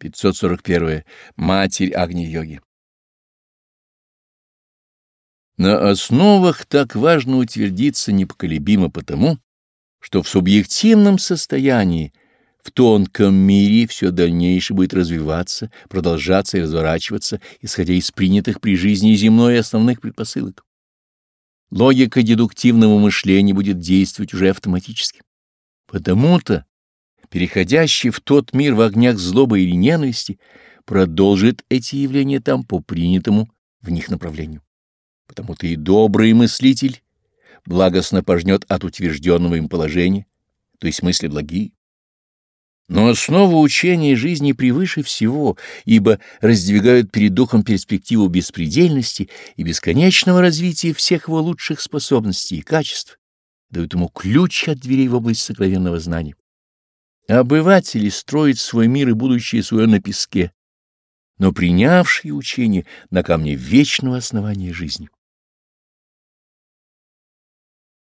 541. Матерь Агни-йоги. На основах так важно утвердиться непоколебимо потому, что в субъективном состоянии, в тонком мире все дальнейшее будет развиваться, продолжаться и разворачиваться, исходя из принятых при жизни земной основных предпосылок. Логика дедуктивного мышления будет действовать уже автоматически. Потому-то переходящий в тот мир в огнях злобы или ненависти, продолжит эти явления там по принятому в них направлению. Потому-то и добрый мыслитель благостно пожнет от утвержденного им положения, то есть мысли благие. Но основа учения жизни превыше всего, ибо раздвигают перед духом перспективу беспредельности и бесконечного развития всех его лучших способностей и качеств, дают ему ключ от дверей в область сокровенного знания. Обыватели строят свой мир и будущее свое на песке, но принявшие учение на камне вечного основания жизни.